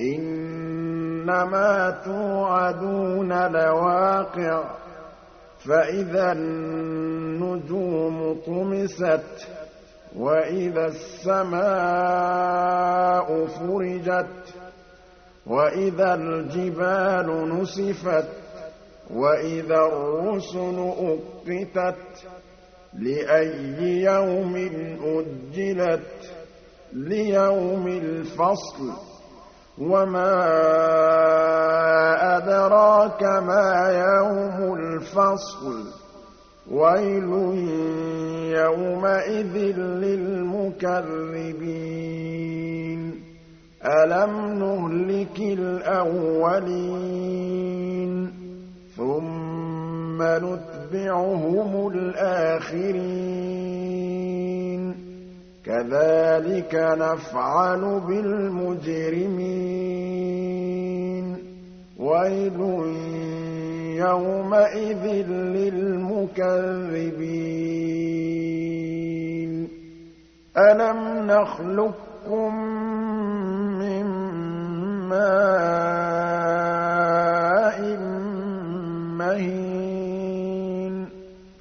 إِنَّمَا تُوعَدُونَ لَوَاقِعٌ فَإِذَا النُّجُومُ طُمِسَتْ وَإِذَا السَّمَاءُ فُرِجَتْ وَإِذَا الْجِبَالُ نُسِفَتْ وَإِذَا الرُّسُلُ أُقِّتَتْ لِأَيِّ يَوْمٍ أُجِّلَتْ؟ لِيَوْمِ الْفَصْلِ. وَمَا أَدْرَاكَ مَا يَوْمُ الْفَصْلِ وَيْلٌ يَوْمَئِذٍ لِّلْمُكَذِّبِينَ أَلَمْ نُهْلِكِ الْأَوَّلِينَ ثُمَّ نُتْبِعُهُمُ الْآخِرِينَ كَذَٰلِكَ نَفْعَلُ بِالْمُجْرِمِينَ. وَيْلٌ يَوْمَئِذٍ لِّلْمُكَذِّبِينَ. أَلَمْ نَخْلُقكُّم مِّن مَّاءٍ مَّهِينٍ؟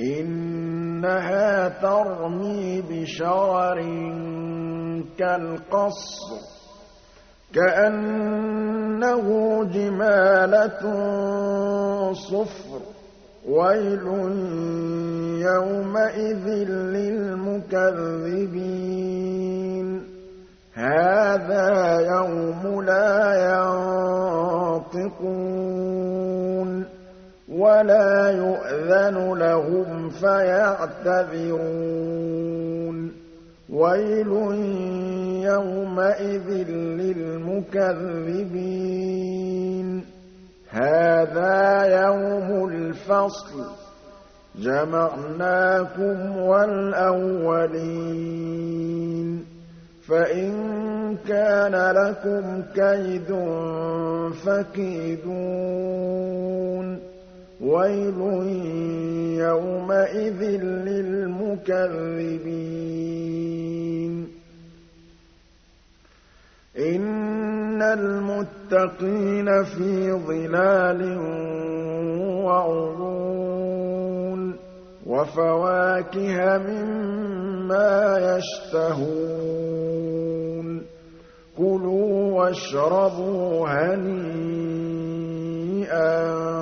إِنَّهَا تَرْمِي بِشَرَرٍ كَالْقَصْرِ كَأَنَّهُ جِمَالَتٌ صُفْرٌ وَيْلٌ يَوْمَئِذٍ لِّلْمُكَذِّبِينَ. يُؤْذَنُ لَهُمْ فَيَعْتَذِرُونَ. وَيْلٌ يَوْمَئِذٍ لِّلْمُكَذِّبِينَ. هَٰذَا يَوْمُ الْفَصْلِ ۖ. جَمَعْنَاكُمْ وَالْأَوَّلِينَ. فَإِن كَانَ لَكُمْ كَيْدٌ فَكِيدُونِ. وَيْلٌ يَوْمَئِذٍ لِّلْمُكَذِّبِينَ. إِنَّ الْمُتَّقِينَ فِي ظِلَالٍ وَعُيُونٍ وَفَوَاكِهَ مِمَّا يَشْتَهُونَ. كُلُوا وَاشْرَبُوا هَنِيئًا.